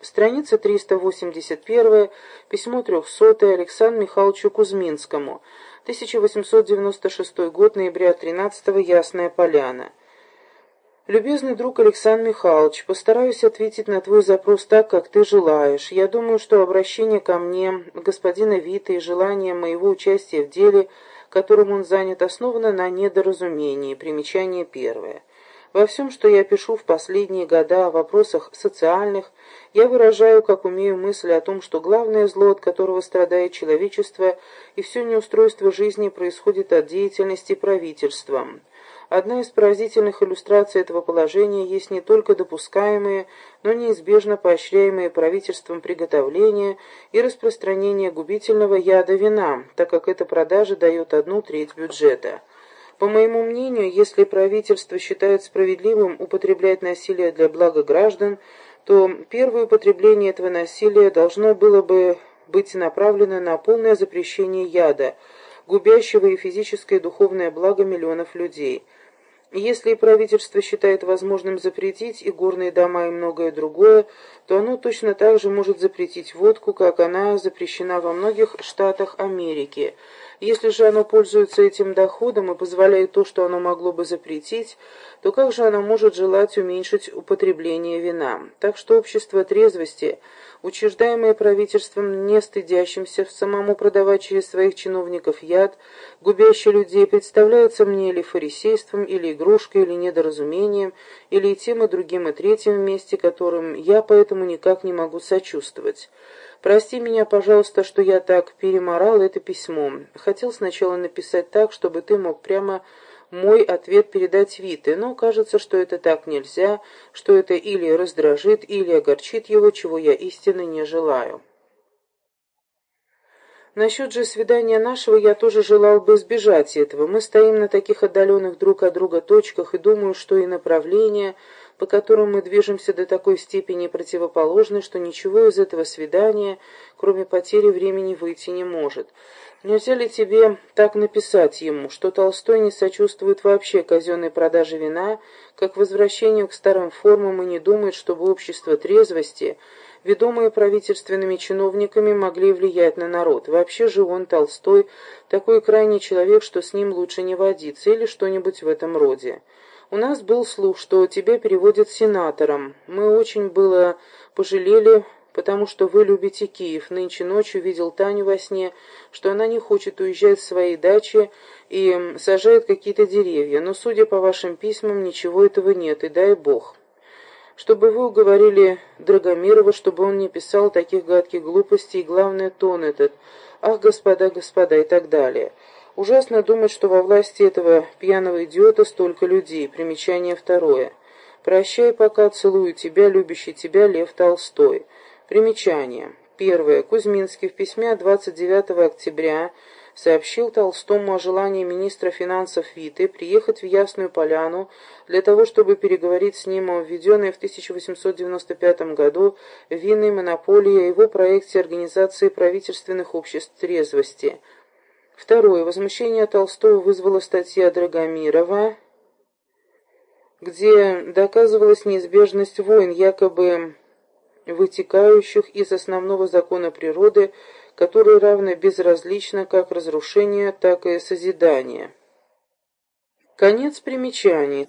Страница 381, письмо 300 Александру Михайловичу Кузьминскому, 1896 год, ноября 13 Ясная Поляна. Любезный друг Александр Михайлович, постараюсь ответить на твой запрос так, как ты желаешь. Я думаю, что обращение ко мне господина Вита и желание моего участия в деле, которым он занят, основано на недоразумении. Примечание первое. Во всем, что я пишу в последние года о вопросах социальных, я выражаю, как умею, мысль о том, что главное зло, от которого страдает человечество, и все неустройство жизни происходит от деятельности правительства. Одна из поразительных иллюстраций этого положения есть не только допускаемые, но неизбежно поощряемые правительством приготовление и распространение губительного яда вина, так как эта продажа дает одну треть бюджета. По моему мнению, если правительство считает справедливым употреблять насилие для блага граждан, то первое употребление этого насилия должно было бы быть направлено на полное запрещение яда, губящего и физическое и духовное благо миллионов людей. Если правительство считает возможным запретить и горные дома и многое другое, то оно точно так же может запретить водку, как она запрещена во многих штатах Америки – если же оно пользуется этим доходом и позволяет то, что оно могло бы запретить, то как же оно может желать уменьшить употребление вина? Так что общество трезвости, учреждаемое правительством, не стыдящимся самому продавать через своих чиновников яд, губящий людей, представляется мне или фарисейством, или игрушкой, или недоразумением, или и тем, и другим, и третьим вместе, которым я поэтому никак не могу сочувствовать. Прости меня, пожалуйста, что я так переморал это письмо. Хотел сначала написать так, чтобы ты мог прямо мой ответ передать Вите, но кажется, что это так нельзя, что это или раздражит, или огорчит его, чего я истинно не желаю. Насчет же свидания нашего я тоже желал бы избежать этого. Мы стоим на таких отдаленных друг от друга точках, и думаю, что и направление по которым мы движемся до такой степени противоположны, что ничего из этого свидания, кроме потери времени, выйти не может. Нельзя ли тебе так написать ему, что Толстой не сочувствует вообще казенной продаже вина, как возвращению к старым формам и не думает, чтобы общество трезвости, ведомые правительственными чиновниками, могли влиять на народ? Вообще же он, Толстой, такой крайний человек, что с ним лучше не водиться, или что-нибудь в этом роде. У нас был слух, что тебя переводят сенатором. Мы очень было пожалели, потому что вы любите Киев. Нынче ночью видел Таню во сне, что она не хочет уезжать с своей дачи и сажает какие-то деревья. Но, судя по вашим письмам, ничего этого нет, и дай бог. Чтобы вы уговорили Драгомирова, чтобы он не писал таких гадких глупостей, и главное, тон этот «Ах, господа, господа» и так далее. Ужасно думать, что во власти этого пьяного идиота столько людей. Примечание второе. «Прощай, пока целую тебя, любящий тебя Лев Толстой». Примечание. Первое. Кузьминский в письме 29 октября сообщил Толстому о желании министра финансов Виты приехать в Ясную Поляну для того, чтобы переговорить с ним о введенной в 1895 году винной монополии о его проекте организации правительственных обществ трезвости – Второе. Возмущение Толстого вызвала статья Драгомирова, где доказывалась неизбежность войн, якобы вытекающих из основного закона природы, который равно безразлично как разрушение, так и созидание. Конец примечаний.